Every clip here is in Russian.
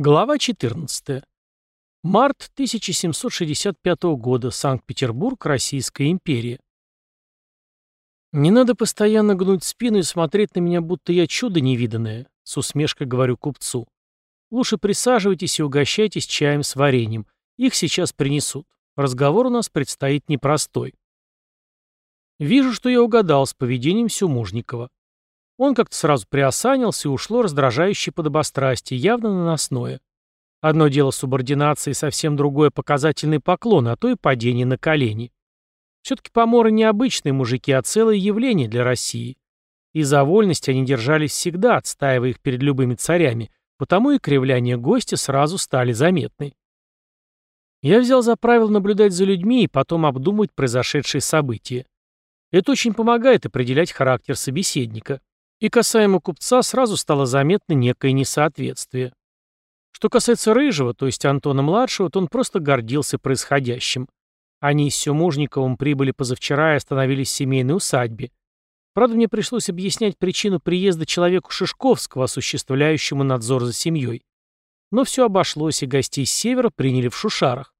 Глава 14. Март 1765 года. Санкт-Петербург, Российская империя. «Не надо постоянно гнуть спину и смотреть на меня, будто я чудо невиданное», — с усмешкой говорю купцу. «Лучше присаживайтесь и угощайтесь чаем с вареньем. Их сейчас принесут. Разговор у нас предстоит непростой». Вижу, что я угадал с поведением Сюмужникова. Он как-то сразу приосанился и ушло раздражающее подобострастие, явно наносное. Одно дело субординации, совсем другое показательный поклон, а то и падение на колени. Все-таки поморы не обычные мужики, а целое явление для России. И за вольность они держались всегда, отстаивая их перед любыми царями, потому и кривляния гостя сразу стали заметны. Я взял за правило наблюдать за людьми и потом обдумывать произошедшие события. Это очень помогает определять характер собеседника. И касаемо купца сразу стало заметно некое несоответствие. Что касается Рыжего, то есть Антона-младшего, то он просто гордился происходящим. Они с Сюмужниковым прибыли позавчера и остановились в семейной усадьбе. Правда, мне пришлось объяснять причину приезда человеку Шишковского, осуществляющему надзор за семьей. Но все обошлось, и гостей с севера приняли в Шушарах.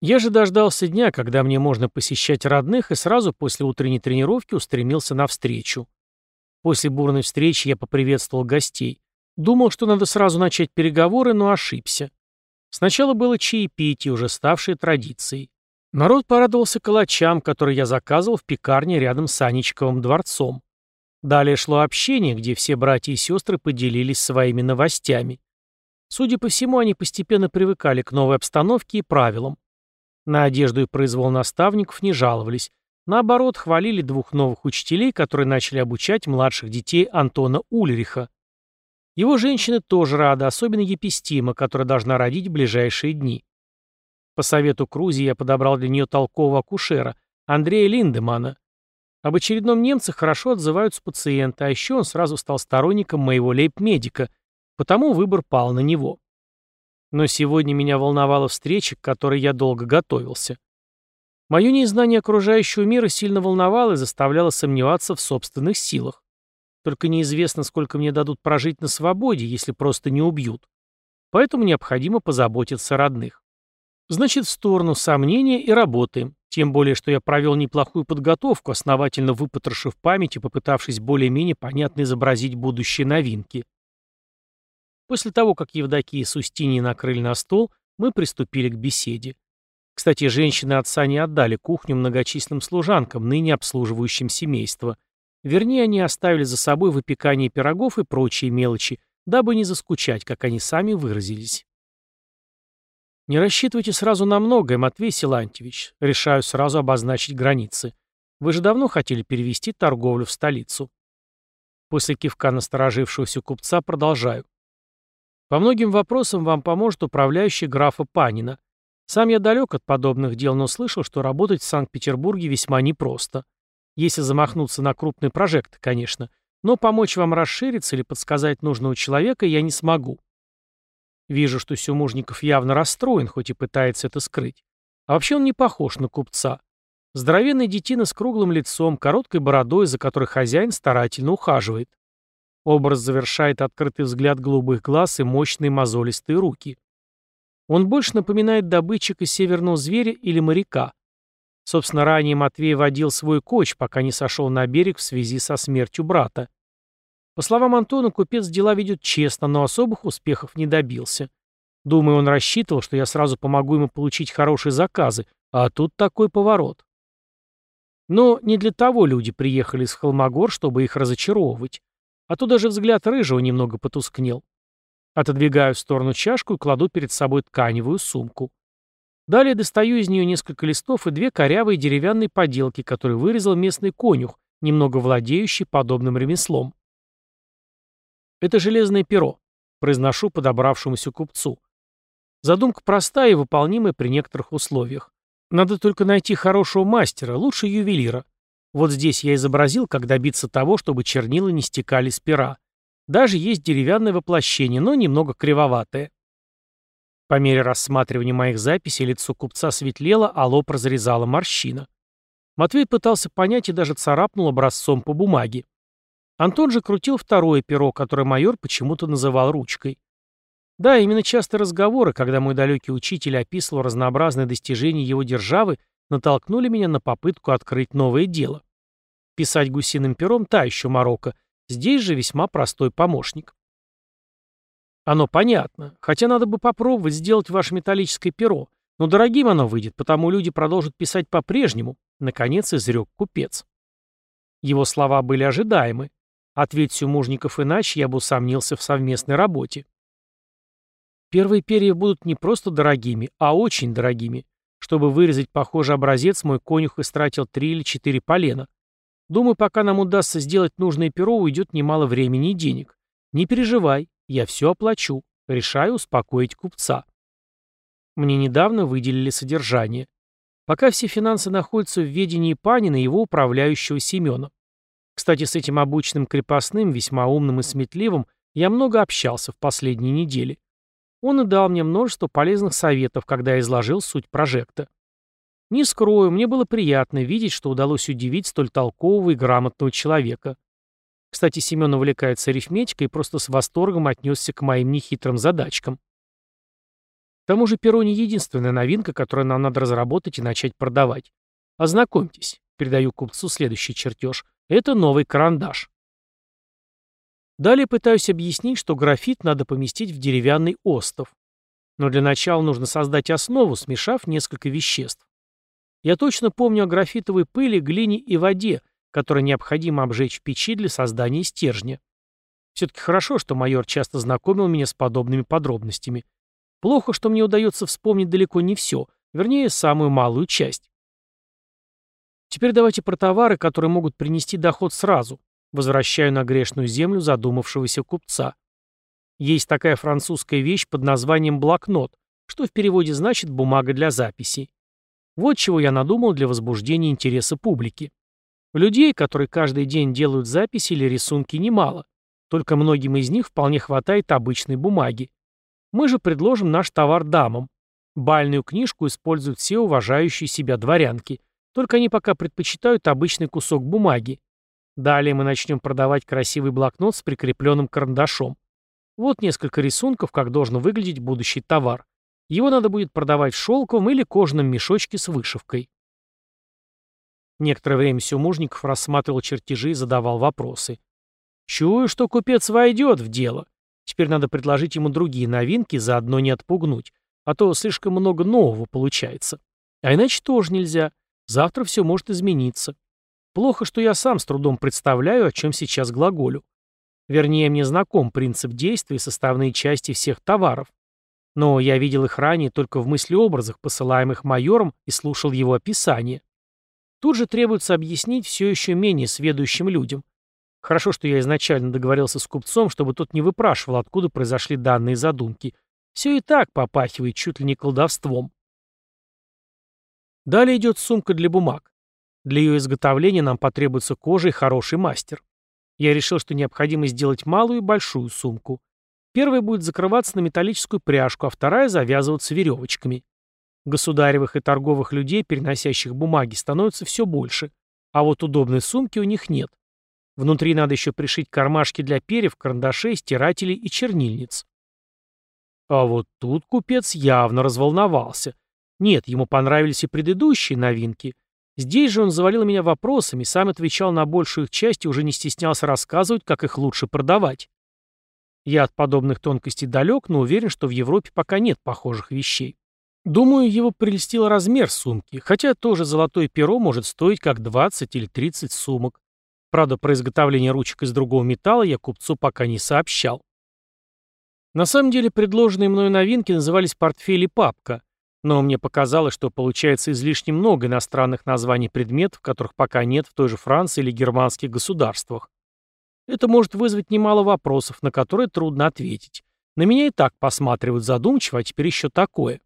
Я же дождался дня, когда мне можно посещать родных, и сразу после утренней тренировки устремился навстречу. После бурной встречи я поприветствовал гостей. Думал, что надо сразу начать переговоры, но ошибся. Сначала было чаепитие, уже ставшее традицией. Народ порадовался калачам, которые я заказывал в пекарне рядом с Анечковым дворцом. Далее шло общение, где все братья и сестры поделились своими новостями. Судя по всему, они постепенно привыкали к новой обстановке и правилам. На одежду и произвол наставников не жаловались, Наоборот, хвалили двух новых учителей, которые начали обучать младших детей Антона Ульриха. Его женщины тоже рады, особенно Епистима, которая должна родить в ближайшие дни. По совету Крузи я подобрал для нее толкового акушера, Андрея Линдемана. Об очередном немце хорошо отзываются пациенты, а еще он сразу стал сторонником моего лейб-медика, потому выбор пал на него. Но сегодня меня волновала встреча, к которой я долго готовился. Мое незнание окружающего мира сильно волновало и заставляло сомневаться в собственных силах. Только неизвестно, сколько мне дадут прожить на свободе, если просто не убьют. Поэтому необходимо позаботиться о родных. Значит, в сторону сомнения и работаем. Тем более, что я провел неплохую подготовку, основательно выпотрошив память и попытавшись более-менее понятно изобразить будущие новинки. После того, как Евдокия с Устиньей накрыли на стол, мы приступили к беседе. Кстати, женщины отца не отдали кухню многочисленным служанкам, ныне обслуживающим семейство. Вернее, они оставили за собой выпекание пирогов и прочие мелочи, дабы не заскучать, как они сами выразились. «Не рассчитывайте сразу на многое, Матвей Силантьевич. Решаю сразу обозначить границы. Вы же давно хотели перевести торговлю в столицу». После кивка насторожившегося купца продолжаю. По многим вопросам вам поможет управляющий графа Панина. Сам я далек от подобных дел, но слышал, что работать в Санкт-Петербурге весьма непросто. Если замахнуться на крупный прожект, конечно. Но помочь вам расшириться или подсказать нужного человека я не смогу. Вижу, что Сюмужников явно расстроен, хоть и пытается это скрыть. А вообще он не похож на купца. Здоровенный детина с круглым лицом, короткой бородой, за которой хозяин старательно ухаживает. Образ завершает открытый взгляд голубых глаз и мощные мозолистые руки. Он больше напоминает добытчика северного зверя или моряка. Собственно, ранее Матвей водил свой коч, пока не сошел на берег в связи со смертью брата. По словам Антона, купец дела ведет честно, но особых успехов не добился. Думаю, он рассчитывал, что я сразу помогу ему получить хорошие заказы, а тут такой поворот. Но не для того люди приехали из Холмогор, чтобы их разочаровывать. А то даже взгляд Рыжего немного потускнел. Отодвигаю в сторону чашку и кладу перед собой тканевую сумку. Далее достаю из нее несколько листов и две корявые деревянные поделки, которые вырезал местный конюх, немного владеющий подобным ремеслом. Это железное перо, произношу подобравшемуся купцу. Задумка простая и выполнимая при некоторых условиях. Надо только найти хорошего мастера, лучше ювелира. Вот здесь я изобразил, как добиться того, чтобы чернила не стекали с пера. Даже есть деревянное воплощение, но немного кривоватое. По мере рассматривания моих записей лицо купца светлело, а лоб разрезала морщина. Матвей пытался понять и даже царапнул образцом по бумаге. Антон же крутил второе перо, которое майор почему-то называл ручкой. Да, именно частые разговоры, когда мой далекий учитель описывал разнообразные достижения его державы, натолкнули меня на попытку открыть новое дело. Писать гусиным пером – та еще морока, здесь же весьма простой помощник. Оно понятно, хотя надо бы попробовать сделать ваше металлическое перо, но дорогим оно выйдет, потому люди продолжат писать по-прежнему, наконец изрек купец. Его слова были ожидаемы. Ответь Мужников иначе, я бы усомнился в совместной работе. Первые перья будут не просто дорогими, а очень дорогими. Чтобы вырезать похожий образец, мой конюх истратил три или четыре полена. Думаю, пока нам удастся сделать нужное перо, уйдет немало времени и денег. Не переживай, я все оплачу. Решаю успокоить купца. Мне недавно выделили содержание. Пока все финансы находятся в ведении Панина и его управляющего Семена. Кстати, с этим обычным крепостным, весьма умным и сметливым, я много общался в последние недели. Он и дал мне множество полезных советов, когда я изложил суть прожекта. Не скрою, мне было приятно видеть, что удалось удивить столь толкового и грамотного человека. Кстати, Семен увлекается арифметикой и просто с восторгом отнесся к моим нехитрым задачкам. К тому же перо не единственная новинка, которую нам надо разработать и начать продавать. Ознакомьтесь, передаю купцу следующий чертеж. Это новый карандаш. Далее пытаюсь объяснить, что графит надо поместить в деревянный остов. Но для начала нужно создать основу, смешав несколько веществ. Я точно помню о графитовой пыли, глине и воде, которые необходимо обжечь в печи для создания стержня. Все-таки хорошо, что майор часто знакомил меня с подобными подробностями. Плохо, что мне удается вспомнить далеко не все, вернее, самую малую часть. Теперь давайте про товары, которые могут принести доход сразу. Возвращаю на грешную землю задумавшегося купца. Есть такая французская вещь под названием блокнот, что в переводе значит «бумага для записей». Вот чего я надумал для возбуждения интереса публики. Людей, которые каждый день делают записи или рисунки, немало. Только многим из них вполне хватает обычной бумаги. Мы же предложим наш товар дамам. Бальную книжку используют все уважающие себя дворянки. Только они пока предпочитают обычный кусок бумаги. Далее мы начнем продавать красивый блокнот с прикрепленным карандашом. Вот несколько рисунков, как должен выглядеть будущий товар. Его надо будет продавать в шелковом или кожаном мешочке с вышивкой. Некоторое время Сюмужников рассматривал чертежи и задавал вопросы. «Чую, что купец войдет в дело. Теперь надо предложить ему другие новинки, заодно не отпугнуть. А то слишком много нового получается. А иначе тоже нельзя. Завтра все может измениться. Плохо, что я сам с трудом представляю, о чем сейчас глаголю. Вернее, мне знаком принцип действия и составные части всех товаров. Но я видел их ранее только в мыслеобразах, посылаемых майором, и слушал его описание. Тут же требуется объяснить все еще менее сведущим людям. Хорошо, что я изначально договорился с купцом, чтобы тот не выпрашивал, откуда произошли данные задумки. Все и так попахивает чуть ли не колдовством. Далее идет сумка для бумаг. Для ее изготовления нам потребуется кожа и хороший мастер. Я решил, что необходимо сделать малую и большую сумку. Первая будет закрываться на металлическую пряжку, а вторая завязываться веревочками. Государевых и торговых людей, переносящих бумаги, становится все больше, а вот удобной сумки у них нет. Внутри надо еще пришить кармашки для перьев, карандашей, стирателей и чернильниц. А вот тут купец явно разволновался. Нет, ему понравились и предыдущие новинки. Здесь же он завалил меня вопросами, сам отвечал на большую их часть и уже не стеснялся рассказывать, как их лучше продавать. Я от подобных тонкостей далек, но уверен, что в Европе пока нет похожих вещей. Думаю, его прельстил размер сумки, хотя тоже золотое перо может стоить как 20 или 30 сумок. Правда, про изготовление ручек из другого металла я купцу пока не сообщал. На самом деле, предложенные мною новинки назывались портфель и папка, но мне показалось, что получается излишне много иностранных названий предметов, которых пока нет в той же Франции или германских государствах. Это может вызвать немало вопросов, на которые трудно ответить. На меня и так посматривают задумчиво, а теперь еще такое.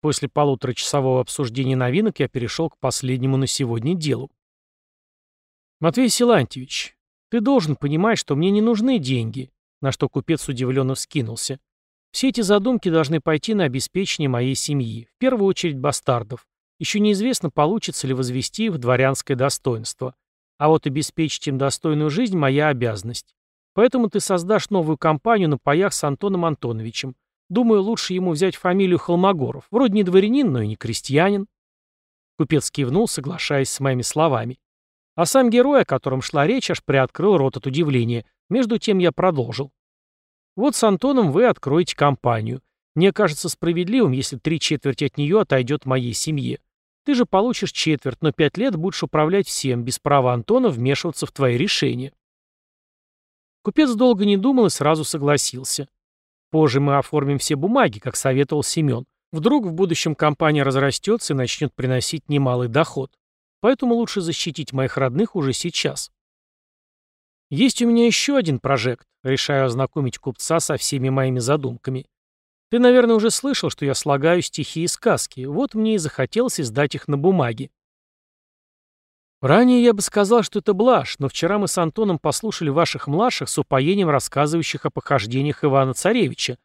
После полуторачасового обсуждения новинок я перешел к последнему на сегодня делу. «Матвей Силантьевич, ты должен понимать, что мне не нужны деньги», на что купец удивленно вскинулся. «Все эти задумки должны пойти на обеспечение моей семьи, в первую очередь бастардов. Еще неизвестно, получится ли возвести их в дворянское достоинство. А вот обеспечить им достойную жизнь – моя обязанность. Поэтому ты создашь новую компанию на паях с Антоном Антоновичем. Думаю, лучше ему взять фамилию Холмогоров. Вроде не дворянин, но и не крестьянин. Купец кивнул, соглашаясь с моими словами. А сам герой, о котором шла речь, аж приоткрыл рот от удивления. Между тем я продолжил. Вот с Антоном вы откроете компанию. Мне кажется справедливым, если три четверти от нее отойдет моей семье. Ты же получишь четверть, но пять лет будешь управлять всем, без права Антона вмешиваться в твои решения. Купец долго не думал и сразу согласился. Позже мы оформим все бумаги, как советовал Семен. Вдруг в будущем компания разрастется и начнет приносить немалый доход. Поэтому лучше защитить моих родных уже сейчас. Есть у меня еще один прожект. Решаю ознакомить купца со всеми моими задумками. Ты, наверное, уже слышал, что я слагаю стихи и сказки. Вот мне и захотелось издать их на бумаге. Ранее я бы сказал, что это блажь, но вчера мы с Антоном послушали ваших младших с упоением рассказывающих о похождениях Ивана Царевича.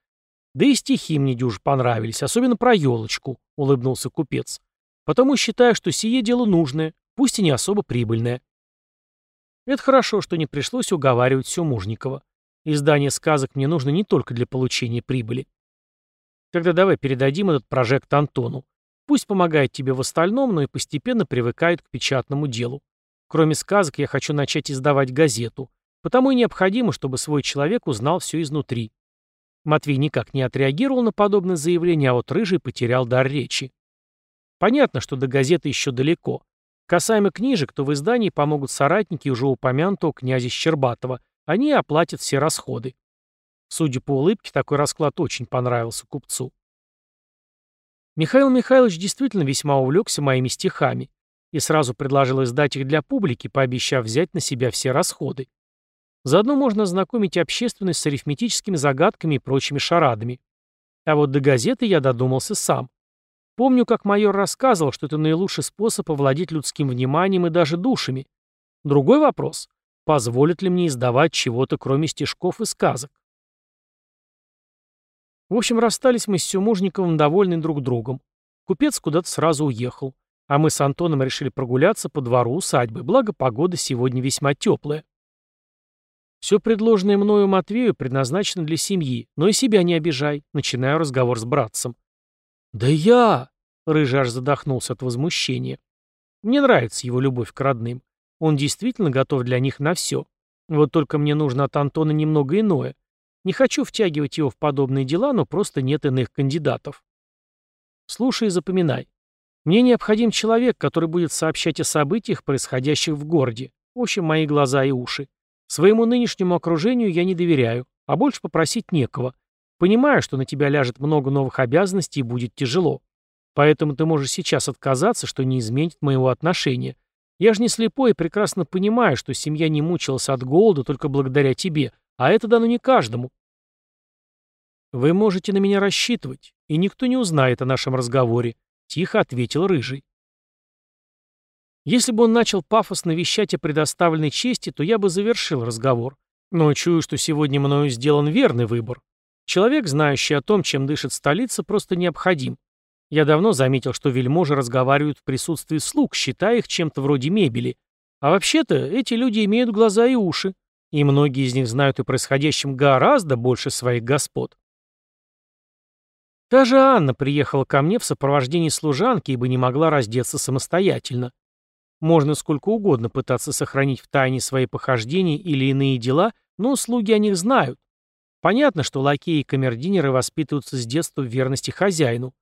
Да и стихи мне дюже понравились, особенно про елочку, — улыбнулся купец. Потому считаю, что сие дело нужное, пусть и не особо прибыльное. Это хорошо, что не пришлось уговаривать все Мужникова. Издание сказок мне нужно не только для получения прибыли. Тогда давай передадим этот прожект Антону. Пусть помогает тебе в остальном, но и постепенно привыкает к печатному делу. Кроме сказок, я хочу начать издавать газету. Потому и необходимо, чтобы свой человек узнал все изнутри. Матвей никак не отреагировал на подобное заявление, а вот Рыжий потерял дар речи. Понятно, что до газеты еще далеко. Касаемо книжек, то в издании помогут соратники уже упомянутого князя Щербатова. Они оплатят все расходы. Судя по улыбке, такой расклад очень понравился купцу. Михаил Михайлович действительно весьма увлекся моими стихами и сразу предложил издать их для публики, пообещав взять на себя все расходы. Заодно можно ознакомить общественность с арифметическими загадками и прочими шарадами. А вот до газеты я додумался сам. Помню, как майор рассказывал, что это наилучший способ овладеть людским вниманием и даже душами. Другой вопрос – позволит ли мне издавать чего-то, кроме стишков и сказок? В общем, расстались мы с Сюмужниковым довольны друг другом. Купец куда-то сразу уехал. А мы с Антоном решили прогуляться по двору усадьбы, благо погода сегодня весьма теплая. Все предложенное мною Матвею предназначено для семьи, но и себя не обижай, начинаю разговор с братцем. «Да я...» — Рыжий аж задохнулся от возмущения. Мне нравится его любовь к родным. Он действительно готов для них на все. Вот только мне нужно от Антона немного иное. Не хочу втягивать его в подобные дела, но просто нет иных кандидатов. Слушай и запоминай. Мне необходим человек, который будет сообщать о событиях, происходящих в городе. В общем, мои глаза и уши. Своему нынешнему окружению я не доверяю, а больше попросить некого. Понимаю, что на тебя ляжет много новых обязанностей и будет тяжело. Поэтому ты можешь сейчас отказаться, что не изменит моего отношения. Я же не слепой и прекрасно понимаю, что семья не мучилась от голода только благодаря тебе, а это дано не каждому. Вы можете на меня рассчитывать, и никто не узнает о нашем разговоре, тихо ответил Рыжий. Если бы он начал пафосно вещать о предоставленной чести, то я бы завершил разговор. Но чую, что сегодня мною сделан верный выбор. Человек, знающий о том, чем дышит столица, просто необходим. Я давно заметил, что вельможи разговаривают в присутствии слуг, считая их чем-то вроде мебели. А вообще-то эти люди имеют глаза и уши и многие из них знают о происходящем гораздо больше своих господ. Даже Анна приехала ко мне в сопровождении служанки, ибо не могла раздеться самостоятельно. Можно сколько угодно пытаться сохранить в тайне свои похождения или иные дела, но слуги о них знают. Понятно, что лакеи и камердинеры воспитываются с детства в верности хозяину,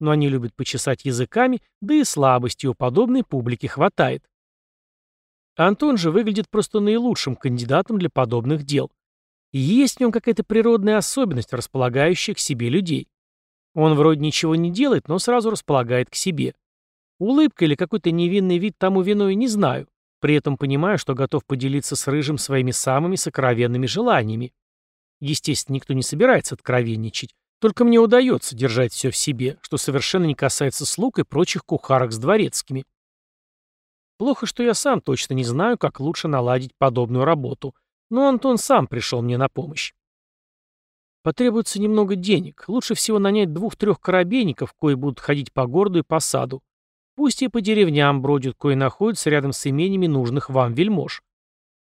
но они любят почесать языками, да и слабости у подобной публики хватает. Антон же выглядит просто наилучшим кандидатом для подобных дел. И есть в нем какая-то природная особенность, располагающая к себе людей. Он вроде ничего не делает, но сразу располагает к себе. Улыбка или какой-то невинный вид тому виной не знаю. При этом понимаю, что готов поделиться с Рыжим своими самыми сокровенными желаниями. Естественно, никто не собирается откровенничать. Только мне удается держать все в себе, что совершенно не касается слуг и прочих кухарок с дворецкими. Плохо, что я сам точно не знаю, как лучше наладить подобную работу. Но Антон сам пришел мне на помощь. Потребуется немного денег. Лучше всего нанять двух-трех корабейников, кои будут ходить по городу и по саду. Пусть и по деревням бродят, кои находятся рядом с имениями нужных вам вельмож.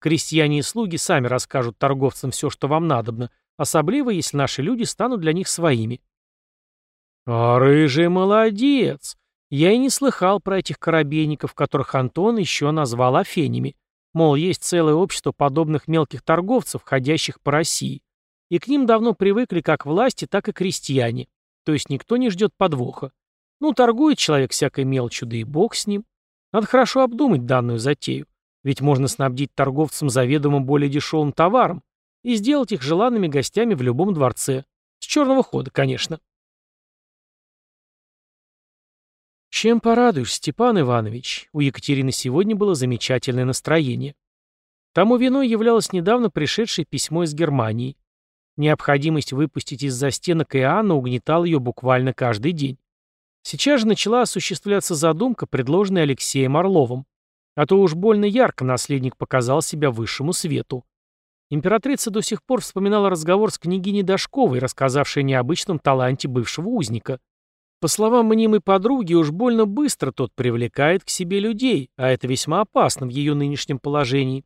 Крестьяне и слуги сами расскажут торговцам все, что вам надобно, особливо, если наши люди станут для них своими. А рыжий молодец! Я и не слыхал про этих корабейников, которых Антон еще назвал афенями. Мол, есть целое общество подобных мелких торговцев, ходящих по России. И к ним давно привыкли как власти, так и крестьяне. То есть никто не ждет подвоха. Ну, торгует человек всякой мелочью, да и бог с ним. Надо хорошо обдумать данную затею. Ведь можно снабдить торговцам заведомо более дешевым товаром и сделать их желанными гостями в любом дворце. С черного хода, конечно. Чем порадуешь, Степан Иванович? У Екатерины сегодня было замечательное настроение. Тому виной являлось недавно пришедшее письмо из Германии. Необходимость выпустить из-за стенок Иоанна угнетала ее буквально каждый день. Сейчас же начала осуществляться задумка, предложенная Алексеем Орловым. А то уж больно ярко наследник показал себя высшему свету. Императрица до сих пор вспоминала разговор с княгиней Дашковой, рассказавшей о необычном таланте бывшего узника. По словам мнимой подруги, уж больно быстро тот привлекает к себе людей, а это весьма опасно в ее нынешнем положении.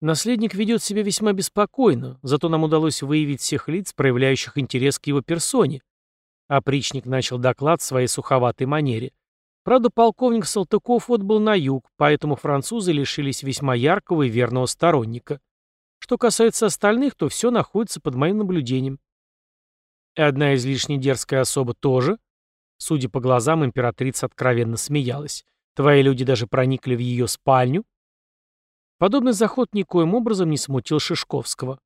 Наследник ведет себя весьма беспокойно, зато нам удалось выявить всех лиц, проявляющих интерес к его персоне. Опричник начал доклад в своей суховатой манере. Правда, полковник Салтыков отбыл на юг, поэтому французы лишились весьма яркого и верного сторонника. Что касается остальных, то все находится под моим наблюдением. И одна излишне дерзкая особа тоже? Судя по глазам, императрица откровенно смеялась. Твои люди даже проникли в ее спальню? Подобный заход никоим образом не смутил Шишковского.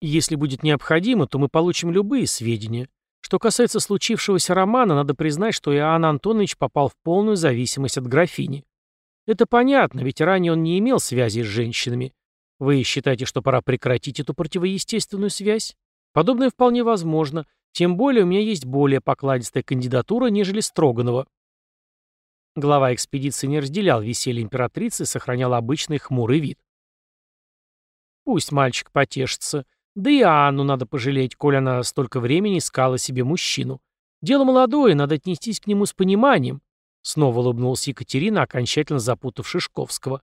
Если будет необходимо, то мы получим любые сведения. Что касается случившегося романа, надо признать, что Иоанн Антонович попал в полную зависимость от графини. Это понятно, ведь ранее он не имел связи с женщинами. Вы считаете, что пора прекратить эту противоестественную связь? Подобное вполне возможно, тем более у меня есть более покладистая кандидатура, нежели Строганова. Глава экспедиции не разделял веселье императрицы и сохранял обычный хмурый вид. Пусть мальчик потешится. Да и Анну надо пожалеть, коль она столько времени искала себе мужчину. Дело молодое, надо отнестись к нему с пониманием. Снова улыбнулась Екатерина, окончательно запутав Шишковского.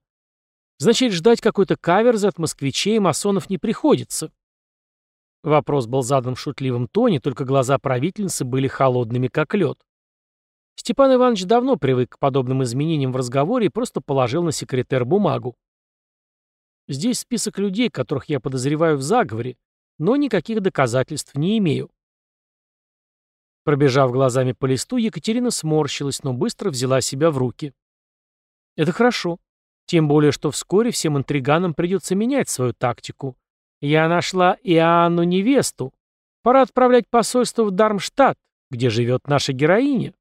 Значит, ждать какой-то каверзы от москвичей и масонов не приходится. Вопрос был задан в шутливом тоне, только глаза правительницы были холодными, как лед. Степан Иванович давно привык к подобным изменениям в разговоре и просто положил на секретер бумагу. Здесь список людей, которых я подозреваю в заговоре, но никаких доказательств не имею. Пробежав глазами по листу, Екатерина сморщилась, но быстро взяла себя в руки. Это хорошо. Тем более, что вскоре всем интриганам придется менять свою тактику. Я нашла Иоанну невесту. Пора отправлять посольство в Дармштадт, где живет наша героиня.